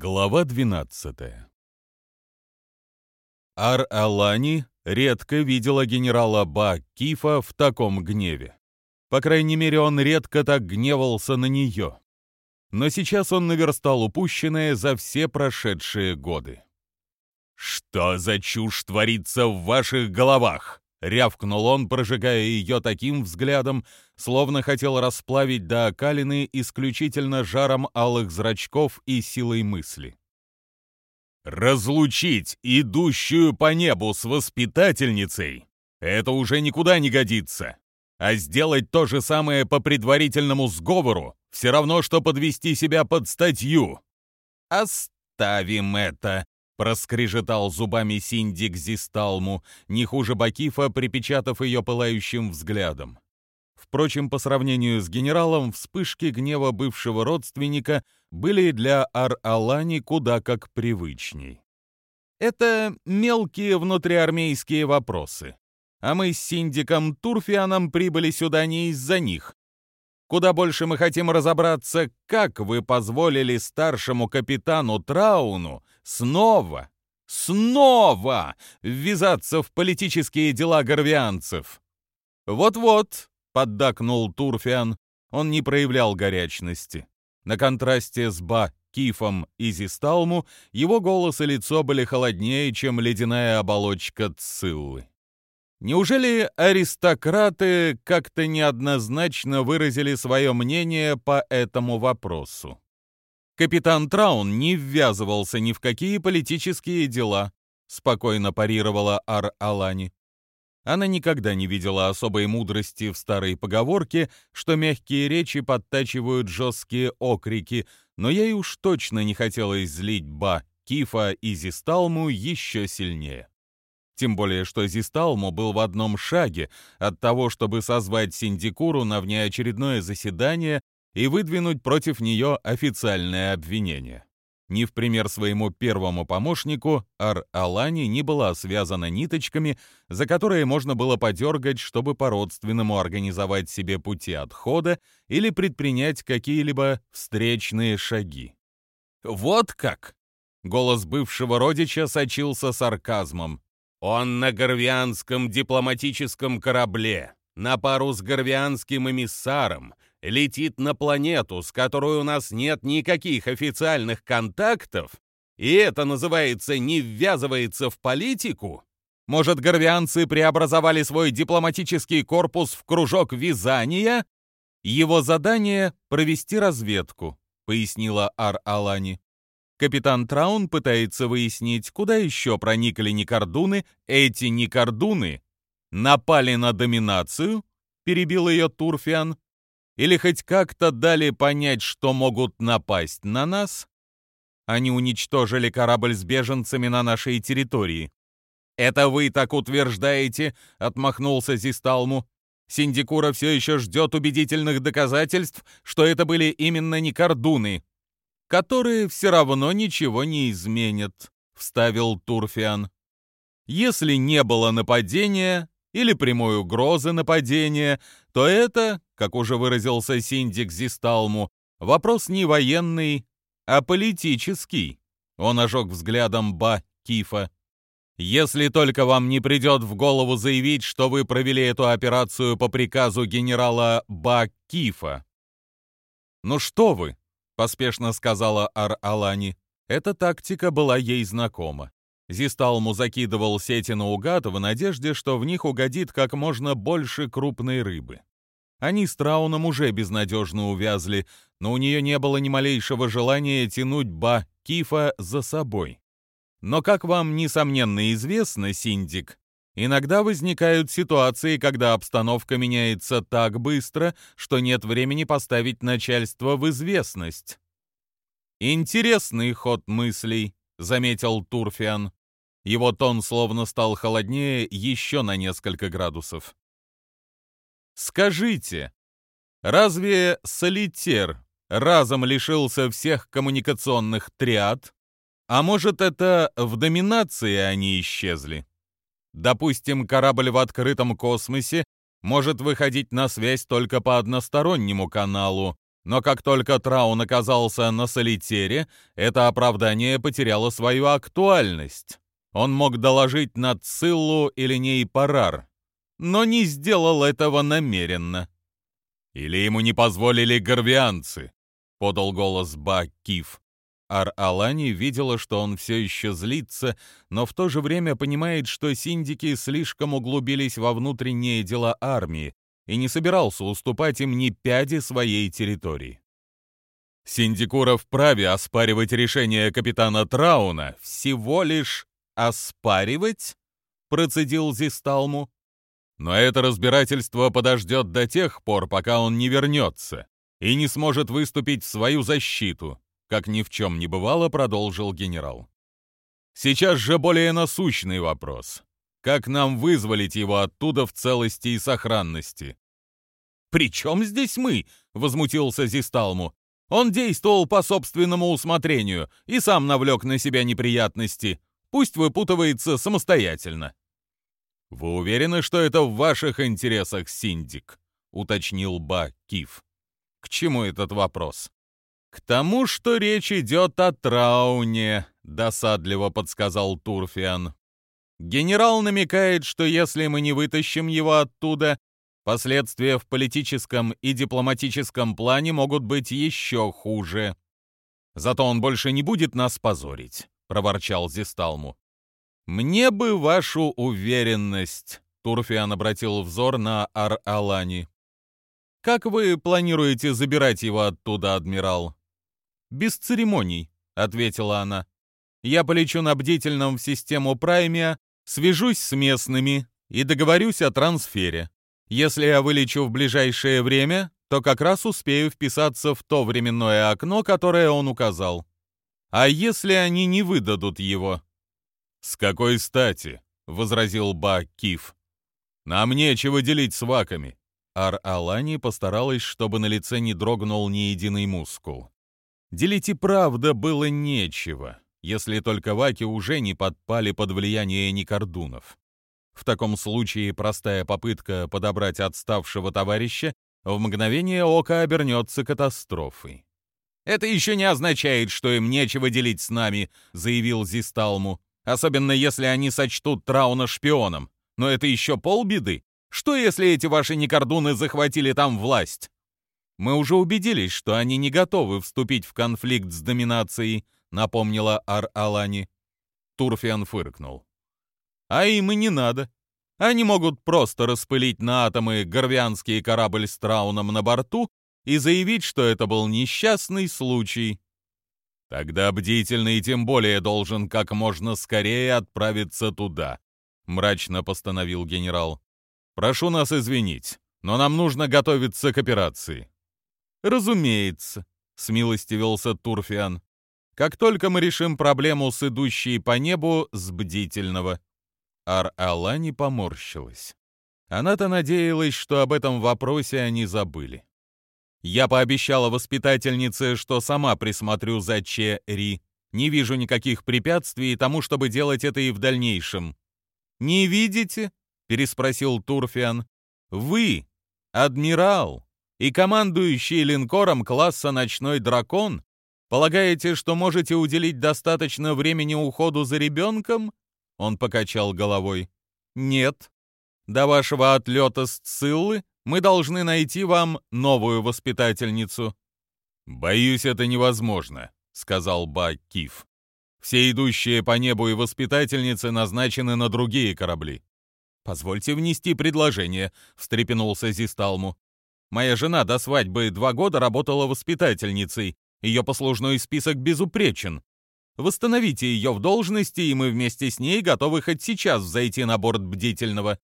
Глава 12 Ар-Алани редко видела генерала Ба Кифа в таком гневе. По крайней мере, он редко так гневался на нее. Но сейчас он наверстал упущенное за все прошедшие годы. «Что за чушь творится в ваших головах?» — рявкнул он, прожигая ее таким взглядом, словно хотел расплавить до окалины исключительно жаром алых зрачков и силой мысли. «Разлучить идущую по небу с воспитательницей — это уже никуда не годится, а сделать то же самое по предварительному сговору все равно, что подвести себя под статью. Оставим это!» Проскрежетал зубами Синдик Зисталму, не хуже Бакифа, припечатав ее пылающим взглядом. Впрочем, по сравнению с генералом, вспышки гнева бывшего родственника были для Ар-Алани куда как привычней. Это мелкие внутриармейские вопросы. А мы с Синдиком Турфианом прибыли сюда не из-за них. Куда больше мы хотим разобраться, как вы позволили старшему капитану Трауну снова, снова ввязаться в политические дела горвианцев. Вот-вот, поддакнул Турфиан, он не проявлял горячности. На контрасте с Ба, Кифом и Зисталму его голос и лицо были холоднее, чем ледяная оболочка Циллы. Неужели аристократы как-то неоднозначно выразили свое мнение по этому вопросу? Капитан Траун не ввязывался ни в какие политические дела, спокойно парировала Ар-Алани. Она никогда не видела особой мудрости в старой поговорке, что мягкие речи подтачивают жесткие окрики, но ей уж точно не хотелось злить Ба, Кифа и Зисталму еще сильнее. Тем более, что Зисталму был в одном шаге от того, чтобы созвать Синдикуру на внеочередное заседание и выдвинуть против нее официальное обвинение. Ни в пример своему первому помощнику Ар-Алани не была связана ниточками, за которые можно было подергать, чтобы по-родственному организовать себе пути отхода или предпринять какие-либо встречные шаги. «Вот как!» — голос бывшего родича сочился сарказмом. Он на горвианском дипломатическом корабле, на пару с горвианским эмиссаром, летит на планету, с которой у нас нет никаких официальных контактов, и это называется «не ввязывается в политику»? Может, горвианцы преобразовали свой дипломатический корпус в кружок вязания? Его задание — провести разведку, пояснила Ар-Алани. Капитан Траун пытается выяснить, куда еще проникли Никордуны. Эти Никордуны напали на доминацию, перебил ее Турфиан, или хоть как-то дали понять, что могут напасть на нас? Они уничтожили корабль с беженцами на нашей территории. «Это вы так утверждаете?» — отмахнулся Зисталму. «Синдикура все еще ждет убедительных доказательств, что это были именно Никордуны которые все равно ничего не изменят», — вставил Турфиан. «Если не было нападения или прямой угрозы нападения, то это, как уже выразился Синдик Зисталму, вопрос не военный, а политический». Он ожег взглядом Ба Кифа. «Если только вам не придет в голову заявить, что вы провели эту операцию по приказу генерала Ба Кифа». «Ну что вы?» поспешно сказала Ар-Алани. Эта тактика была ей знакома. Зисталму закидывал сети наугад в надежде, что в них угодит как можно больше крупной рыбы. Они с Трауном уже безнадежно увязли, но у нее не было ни малейшего желания тянуть Ба Кифа за собой. Но, как вам, несомненно, известно, Синдик, иногда возникают ситуации, когда обстановка меняется так быстро, что нет времени поставить начальство в известность. «Интересный ход мыслей», — заметил Турфиан. Его тон словно стал холоднее еще на несколько градусов. «Скажите, разве Солитер разом лишился всех коммуникационных триад? А может, это в доминации они исчезли? Допустим, корабль в открытом космосе может выходить на связь только по одностороннему каналу, Но как только Траун оказался на солитере, это оправдание потеряло свою актуальность. Он мог доложить на Циллу или Нейпарар, но не сделал этого намеренно. «Или ему не позволили горвианцы», — подал голос Ба-Киф. Ар-Алани видела, что он все еще злится, но в то же время понимает, что синдики слишком углубились во внутренние дела армии и не собирался уступать им ни пяди своей территории. Синдикура вправе оспаривать решение капитана Трауна всего лишь оспаривать, процедил Зисталму. Но это разбирательство подождет до тех пор, пока он не вернется и не сможет выступить в свою защиту, как ни в чем не бывало, продолжил генерал. Сейчас же более насущный вопрос. Как нам вызволить его оттуда в целости и сохранности? «При чем здесь мы?» — возмутился Зисталму. «Он действовал по собственному усмотрению и сам навлек на себя неприятности. Пусть выпутывается самостоятельно». «Вы уверены, что это в ваших интересах, Синдик?» — уточнил Ба Киф. «К чему этот вопрос?» «К тому, что речь идет о Трауне», — досадливо подсказал Турфиан. «Генерал намекает, что если мы не вытащим его оттуда, последствия в политическом и дипломатическом плане могут быть еще хуже. Зато он больше не будет нас позорить», — проворчал Зисталму. «Мне бы вашу уверенность», — Турфиан обратил взор на Ар-Алани. «Как вы планируете забирать его оттуда, адмирал?» «Без церемоний», — ответила она. «Я полечу на бдительном в систему Праймия, свяжусь с местными и договорюсь о трансфере. Если я вылечу в ближайшее время, то как раз успею вписаться в то временное окно, которое он указал. А если они не выдадут его?» «С какой стати?» — возразил Ба Киф. «Нам нечего делить с ваками». Ар-Алани постаралась, чтобы на лице не дрогнул ни единый мускул. Делить и правда было нечего, если только ваки уже не подпали под влияние никордунов. В таком случае простая попытка подобрать отставшего товарища в мгновение ока обернется катастрофой. «Это еще не означает, что им нечего делить с нами», — заявил Зисталму. «Особенно если они сочтут Трауна шпионом. Но это еще полбеды. Что, если эти ваши никордуны захватили там власть?» Мы уже убедились, что они не готовы вступить в конфликт с доминацией, напомнила Ар-Алани. Турфиан фыркнул. А им и не надо. Они могут просто распылить на атомы горвианский корабль с Трауном на борту и заявить, что это был несчастный случай. Тогда бдительный тем более должен как можно скорее отправиться туда, мрачно постановил генерал. Прошу нас извинить, но нам нужно готовиться к операции. «Разумеется», — смилостивился Турфиан. «Как только мы решим проблему с идущей по небу с бдительного». Ар-Алани поморщилась. Она-то надеялась, что об этом вопросе они забыли. Я пообещала воспитательнице, что сама присмотрю за Че-Ри. Не вижу никаких препятствий тому, чтобы делать это и в дальнейшем. «Не видите?» — переспросил Турфиан. «Вы, адмирал, и командующий линкором класса «Ночной дракон» полагаете, что можете уделить достаточно времени уходу за ребенком?» Он покачал головой. «Нет. До вашего отлета с Циллы мы должны найти вам новую воспитательницу». «Боюсь, это невозможно», — сказал Ба Киф. «Все идущие по небу и воспитательницы назначены на другие корабли». «Позвольте внести предложение», — встрепенулся Зисталму. Моя жена до свадьбы два года работала воспитательницей. Ее послужной список безупречен. Восстановите ее в должности, и мы вместе с ней готовы хоть сейчас зайти на борт бдительного.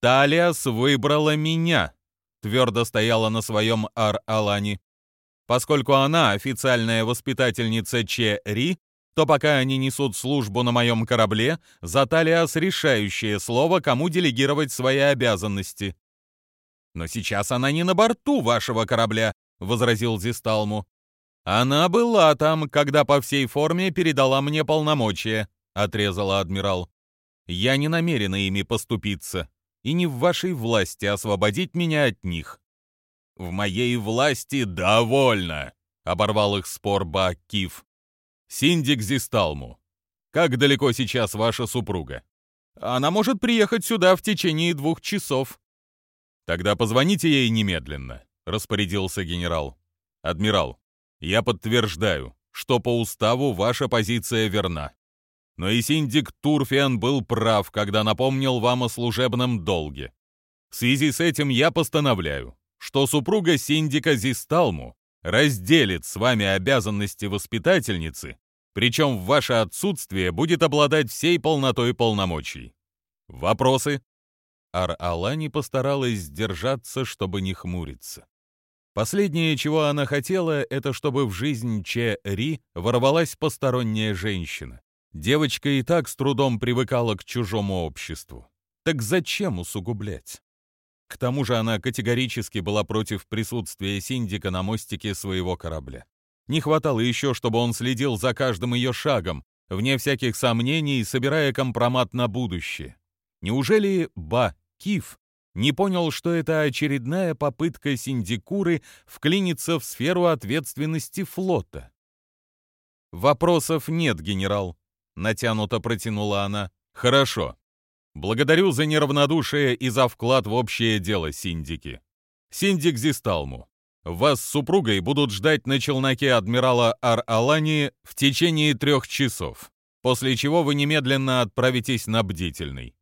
Талиас выбрала меня, твердо стояла на своем Ар-Алане. Поскольку она официальная воспитательница Че-Ри, то пока они несут службу на моем корабле, за Талиас решающее слово, кому делегировать свои обязанности. «Но сейчас она не на борту вашего корабля», — возразил Зисталму. «Она была там, когда по всей форме передала мне полномочия», — отрезала адмирал. «Я не намерена ими поступиться, и не в вашей власти освободить меня от них». в моей власти довольно!» — оборвал их спор Баккив. «Синдик Зисталму, как далеко сейчас ваша супруга?» «Она может приехать сюда в течение двух часов». «Тогда позвоните ей немедленно», — распорядился генерал. «Адмирал, я подтверждаю, что по уставу ваша позиция верна. Но и синдик Турфиан был прав, когда напомнил вам о служебном долге. В связи с этим я постановляю, что супруга синдика Зисталму разделит с вами обязанности воспитательницы, причем в ваше отсутствие будет обладать всей полнотой полномочий. Вопросы? Ар-Алани постаралась сдержаться, чтобы не хмуриться. Последнее, чего она хотела, это чтобы в жизнь Че Ри ворвалась посторонняя женщина. Девочка и так с трудом привыкала к чужому обществу. Так зачем усугублять? К тому же она категорически была против присутствия Синдика на мостике своего корабля. Не хватало еще, чтобы он следил за каждым ее шагом, вне всяких сомнений, собирая компромат на будущее. Неужели Ба Киф не понял, что это очередная попытка Синдикуры вклиниться в сферу ответственности флота? «Вопросов нет, генерал», — натянуто протянула она. «Хорошо. Благодарю за неравнодушие и за вклад в общее дело, Синдики. Синдик Зисталму, вас с супругой будут ждать на челноке адмирала Ар-Алани в течение трех часов, после чего вы немедленно отправитесь на бдительный.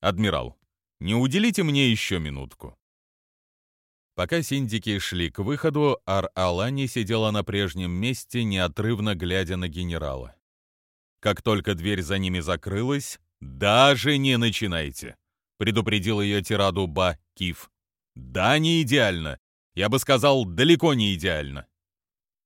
Адмирал, не уделите мне еще минутку. Пока синдики шли к выходу, Ар-Алани сидела на прежнем месте, неотрывно глядя на генерала. Как только дверь за ними закрылась, «Даже не начинайте», — предупредил ее тираду Ба Киф. «Да, не идеально. Я бы сказал, далеко не идеально».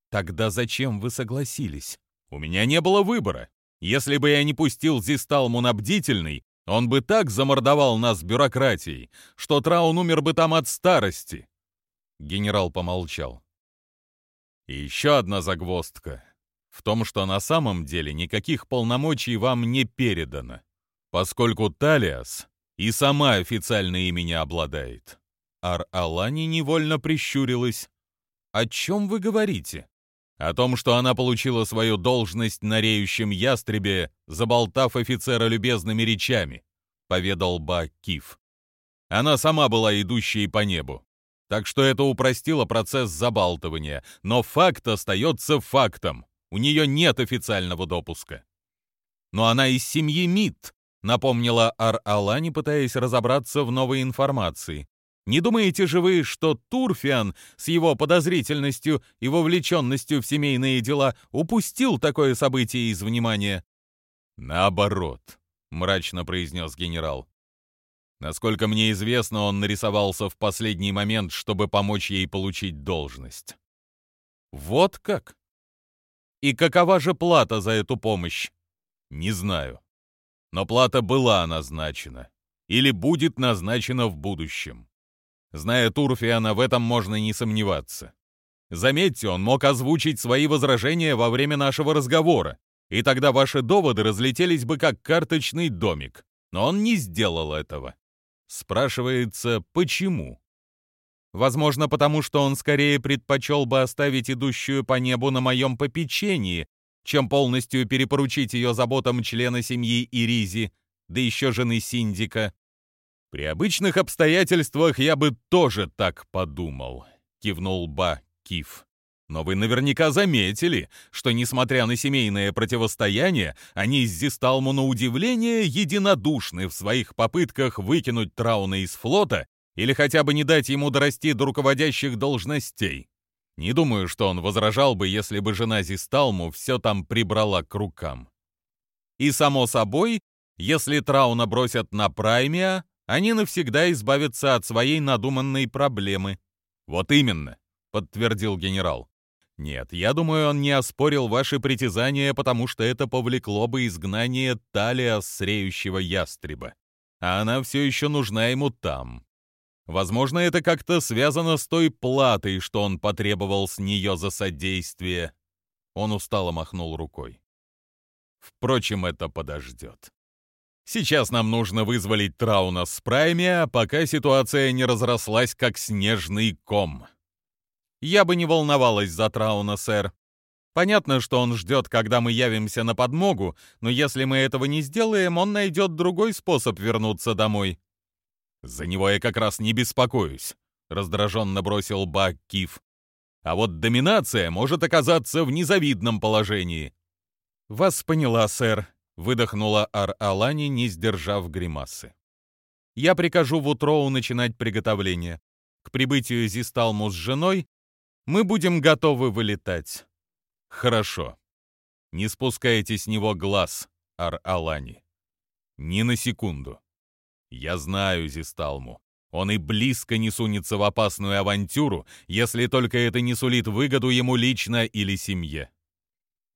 «Тогда зачем вы согласились? У меня не было выбора. Если бы я не пустил Зисталму на бдительный, он бы так замордовал нас бюрократией, что Траун умер бы там от старости». Генерал помолчал. «И еще одна загвоздка в том, что на самом деле никаких полномочий вам не передано поскольку Талиас и сама официально ими обладает. Ар-Алани невольно прищурилась. «О чем вы говорите?» «О том, что она получила свою должность на реющем ястребе, заболтав офицера любезными речами», — поведал Ба Киф. «Она сама была идущей по небу. Так что это упростило процесс забалтывания, но факт остается фактом. У нее нет официального допуска. Но она из семьи Мид, напомнила Ар-Алани, пытаясь разобраться в новой информации. Не думаете же вы, что Турфиан с его подозрительностью и вовлеченностью в семейные дела упустил такое событие из внимания? Наоборот, мрачно произнес генерал. Насколько мне известно, он нарисовался в последний момент, чтобы помочь ей получить должность. Вот как? И какова же плата за эту помощь? Не знаю но плата была назначена или будет назначена в будущем. Зная Турфиана, в этом можно не сомневаться. Заметьте, он мог озвучить свои возражения во время нашего разговора, и тогда ваши доводы разлетелись бы как карточный домик, но он не сделал этого. Спрашивается, почему? Возможно, потому что он скорее предпочел бы оставить идущую по небу на моем попечении, чем полностью перепоручить ее заботам члена семьи Иризи, да еще жены Синдика. При обычных обстоятельствах я бы тоже так подумал, кивнул Ба Киф. Но вы наверняка заметили, что, несмотря на семейное противостояние, они с Зисталму на удивление единодушны в своих попытках выкинуть Трауна из флота или хотя бы не дать ему дорасти до руководящих должностей. Не думаю, что он возражал бы, если бы жена Зисталму все там прибрала к рукам. И, само собой, если Трауна бросят на Праймия, они навсегда избавятся от своей надуманной проблемы. Вот именно, подтвердил генерал. Нет, я думаю, он не оспорил ваши притязания, потому что это повлекло бы изгнание Талия с реющего ястреба. А она все еще нужна ему там. Возможно, это как-то связано с той платой, что он потребовал с нее за содействие. Он устало махнул рукой. Впрочем, это подождет. Сейчас нам нужно вызволить Трауна с Праймия, пока ситуация не разрослась как снежный ком. Я бы не волновалась за Трауна, сэр. Понятно, что он ждет, когда мы явимся на подмогу, но если мы этого не сделаем, он найдет другой способ вернуться домой. За него я как раз не беспокоюсь, раздраженно бросил Бак Киф. А вот доминация может оказаться в незавидном положении. Вас поняла, сэр, выдохнула Ар-Алани, не сдержав гримасы. Я прикажу Вутроу начинать приготовление. К прибытию Зисталму с женой мы будем готовы вылетать. Хорошо. Не спускайте с него глаз, Ар-Алани. Ни на секунду. Я знаю Зисталму. Он и близко не сунется в опасную авантюру, если только это не сулит выгоду ему лично или семье.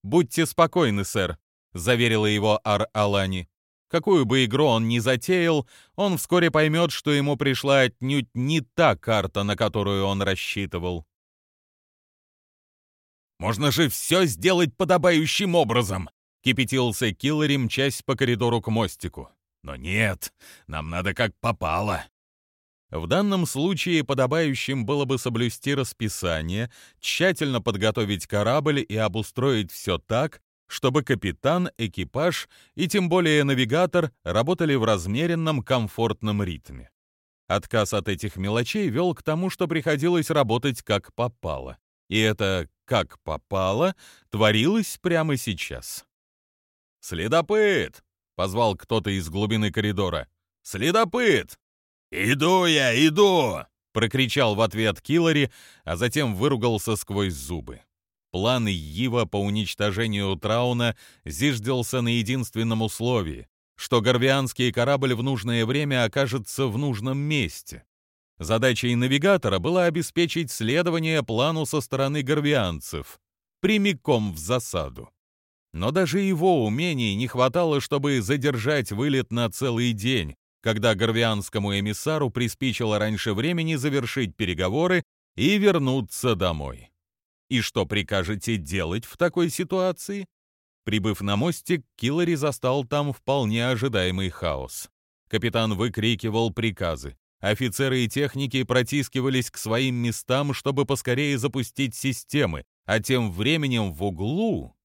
«Будьте спокойны, сэр», — заверила его Ар-Алани. Какую бы игру он ни затеял, он вскоре поймет, что ему пришла отнюдь не та карта, на которую он рассчитывал. «Можно же все сделать подобающим образом!» — кипятился Киллари, мчась по коридору к мостику. «Но нет, нам надо как попало!» В данном случае подобающим было бы соблюсти расписание, тщательно подготовить корабль и обустроить все так, чтобы капитан, экипаж и тем более навигатор работали в размеренном, комфортном ритме. Отказ от этих мелочей вел к тому, что приходилось работать как попало. И это «как попало» творилось прямо сейчас. «Следопыт!» — позвал кто-то из глубины коридора. «Следопыт!» «Иду я, иду!» — прокричал в ответ Киллари, а затем выругался сквозь зубы. План Ива по уничтожению Трауна зиждился на единственном условии, что горвианский корабль в нужное время окажется в нужном месте. Задачей навигатора было обеспечить следование плану со стороны горвианцев, прямиком в засаду. Но даже его умений не хватало, чтобы задержать вылет на целый день, когда горвианскому эмиссару приспичило раньше времени завершить переговоры и вернуться домой. И что прикажете делать в такой ситуации? Прибыв на мостик, Киллари застал там вполне ожидаемый хаос. Капитан выкрикивал приказы. Офицеры и техники протискивались к своим местам, чтобы поскорее запустить системы, а тем временем в углу,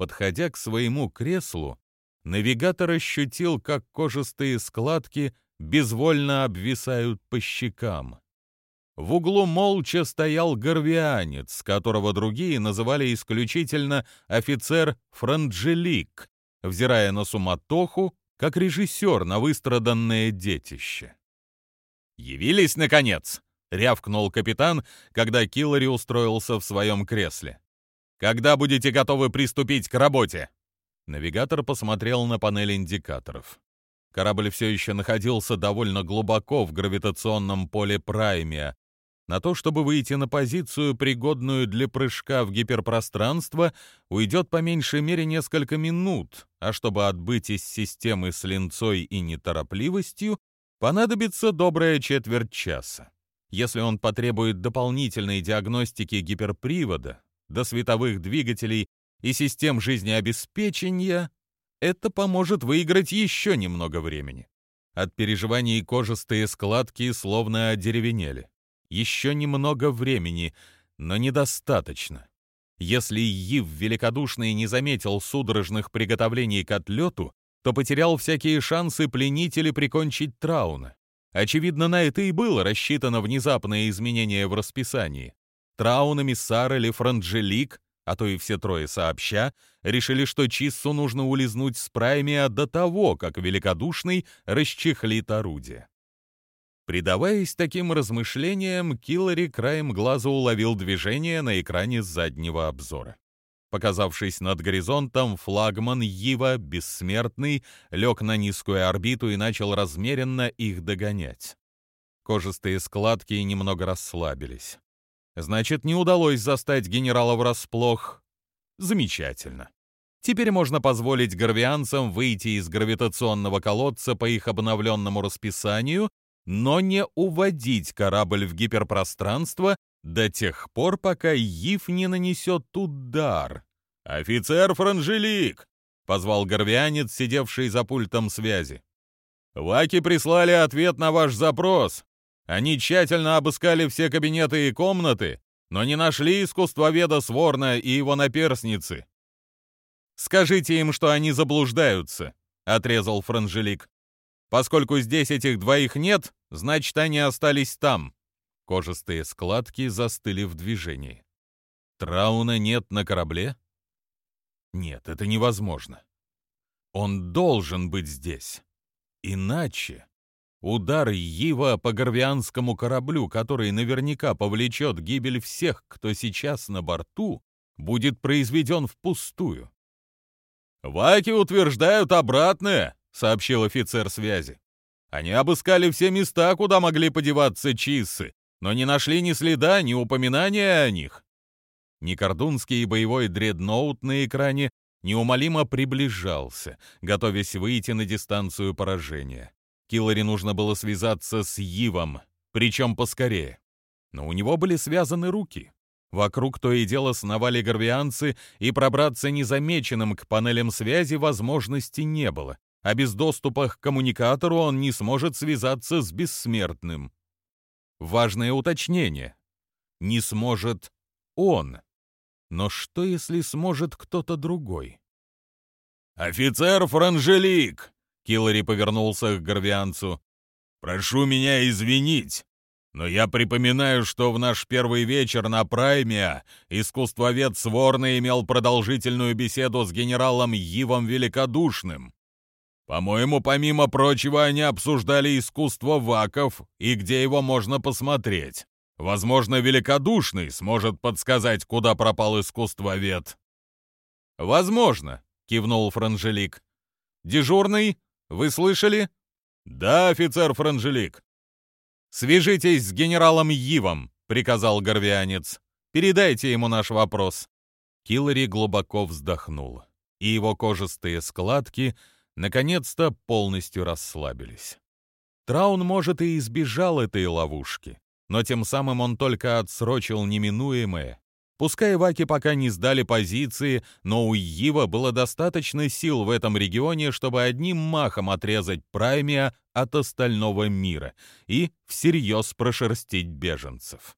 подходя к своему креслу, навигатор ощутил, как кожистые складки безвольно обвисают по щекам. В углу молча стоял горвианец, которого другие называли исключительно офицер Франджелик, взирая на суматоху, как режиссер на выстраданное детище. «Явились, наконец!» — рявкнул капитан, когда Киллари устроился в своем кресле. «Когда будете готовы приступить к работе?» Навигатор посмотрел на панель индикаторов. Корабль все еще находился довольно глубоко в гравитационном поле Праймия. На то, чтобы выйти на позицию, пригодную для прыжка в гиперпространство, уйдет по меньшей мере несколько минут, а чтобы отбыть из системы с линцой и неторопливостью, понадобится добрая четверть часа. Если он потребует дополнительной диагностики гиперпривода, до световых двигателей и систем жизнеобеспечения, это поможет выиграть еще немного времени. От переживаний кожистые складки словно одеревенели. Еще немного времени, но недостаточно. Если Ив великодушный не заметил судорожных приготовлений к отлету, то потерял всякие шансы пленить или прикончить Трауна. Очевидно, на это и было рассчитано внезапное изменение в расписании. Траун, эмиссар или Франджелик, а то и все трое сообща, решили, что Чиссу нужно улизнуть с Праймия до того, как великодушный расчехлит орудие. Предаваясь таким размышлениям, Киллари краем глаза уловил движение на экране заднего обзора. Показавшись над горизонтом, флагман Ива, бессмертный, лег на низкую орбиту и начал размеренно их догонять. Кожистые складки немного расслабились. Значит, не удалось застать генерала врасплох. Замечательно. Теперь можно позволить горвианцам выйти из гравитационного колодца по их обновленному расписанию, но не уводить корабль в гиперпространство до тех пор, пока Ив не нанесет удар. «Офицер Франжелик!» — позвал горвианец, сидевший за пультом связи. «Ваки прислали ответ на ваш запрос. Они тщательно обыскали все кабинеты и комнаты но не нашли искусствоведа Сворна и его наперсницы. «Скажите им, что они заблуждаются», — отрезал Франжелик. «Поскольку здесь этих двоих нет, значит, они остались там». Кожистые складки застыли в движении. «Трауна нет на корабле?» «Нет, это невозможно. Он должен быть здесь. Иначе...» Удар Йива по горвианскому кораблю, который наверняка повлечет гибель всех, кто сейчас на борту, будет произведен впустую. «Ваки утверждают обратное», — сообщил офицер связи. «Они обыскали все места, куда могли подеваться чиссы, но не нашли ни следа, ни упоминания о них». Никордунский боевой дредноут на экране неумолимо приближался, готовясь выйти на дистанцию поражения. Киллари нужно было связаться с Ивом, причем поскорее. Но у него были связаны руки. Вокруг то и дело сновали горвианцы, и пробраться незамеченным к панелям связи возможности не было, а без доступа к коммуникатору он не сможет связаться с бессмертным. Важное уточнение. Не сможет он. Но что, если сможет кто-то другой? «Офицер Франжелик!» Киллари повернулся к Горвианцу. «Прошу меня извинить, но я припоминаю, что в наш первый вечер на Прайме искусствовед Сворно имел продолжительную беседу с генералом Йивом Великодушным. По-моему, помимо прочего, они обсуждали искусство ваков и где его можно посмотреть. Возможно, Великодушный сможет подсказать, куда пропал искусствовед». «Возможно», — кивнул Франжелик. «Дежурный, вы слышали?» «Да, офицер Франжелик». «Свяжитесь с генералом Йивом», — приказал горвианец. «Передайте ему наш вопрос». Киллари глубоко вздохнул, и его кожистые складки наконец-то полностью расслабились. Траун, может, и избежал этой ловушки, но тем самым он только отсрочил неминуемое Пускай ваки пока не сдали позиции, но у Ива было достаточно сил в этом регионе, чтобы одним махом отрезать Праймия от остального мира и всерьез прошерстить беженцев.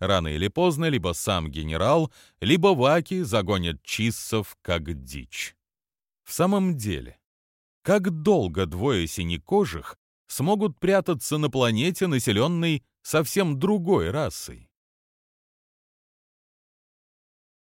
Рано или поздно либо сам генерал, либо ваки загонят чиссов как дичь. В самом деле, как долго двое синекожих смогут прятаться на планете, населенной совсем другой расой?